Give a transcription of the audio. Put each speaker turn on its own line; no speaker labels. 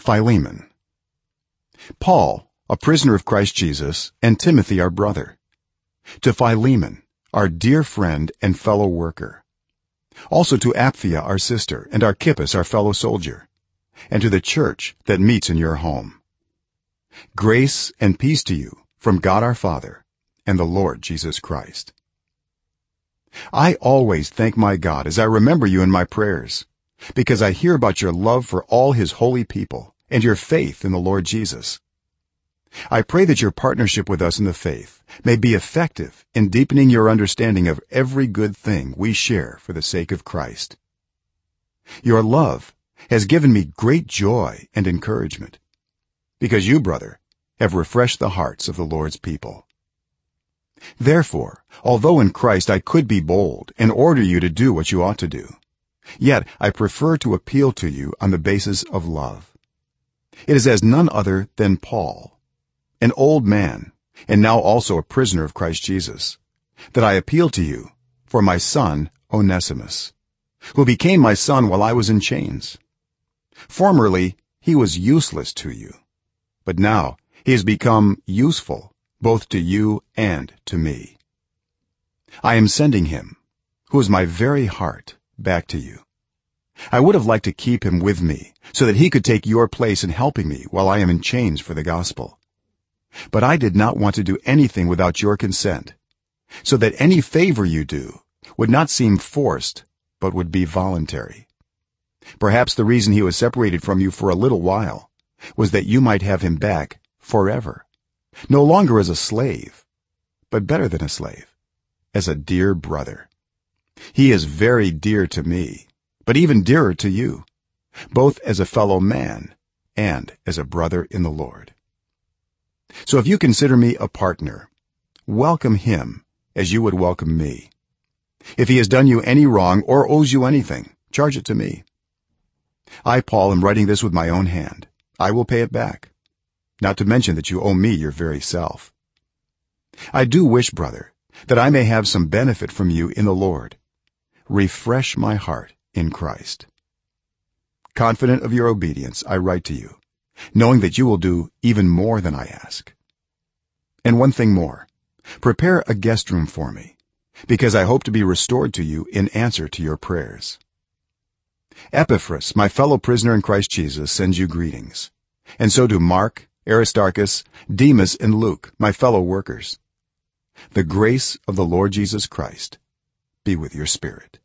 philemon. Paul a prisoner of christ jesus and timothy our brother. To philemon our dear friend and fellow worker. Also to apphia our sister and archippus our fellow soldier. And to the church that meets in your home. Grace and peace to you from god our father and the lord jesus christ. I always thank my god as i remember you in my prayers because i hear about your love for all his holy people and your faith in the lord jesus. I pray that your partnership with us in the faith may be effective in deepening your understanding of every good thing we share for the sake of Christ. Your love has given me great joy and encouragement because you brother have refreshed the hearts of the lord's people. Therefore although in Christ I could be bold and order you to do what you ought to do yet i prefer to appeal to you on the basis of love. It is as none other than paul an old man and now also a prisoner of Christ Jesus that I appeal to you for my son Onesimus who became my son while I was in chains. Formerly he was useless to you but now he has become useful both to you and to me. I am sending him who is my very heart back to you. I would have liked to keep him with me so that he could take your place in helping me while i am in chains for the gospel. But i did not want to do anything without your consent so that any favor you do would not seem forced but would be voluntary. Perhaps the reason he was separated from you for a little while was that you might have him back forever no longer as a slave but better than a slave as a dear brother he is very dear to me but even dearer to you both as a fellow man and as a brother in the lord. So if you consider me a partner welcome him as you would welcome me. If he has done you any wrong or owes you anything charge it to me. I paul am writing this with my own hand. I will pay it back. Not to mention that you owe me your very self. I do wish brother that i may have some benefit from you in the lord refresh my heart in christ. Confident of your obedience i write to you knowing that you will do even more than i ask. And one thing more prepare a guest room for me because i hope to be restored to you in answer to your prayers. Epaphras my fellow prisoner in Christ Jesus sends you greetings. And so do mark aristarchus demas and luke my fellow workers. The grace of the lord jesus christ be with your spirit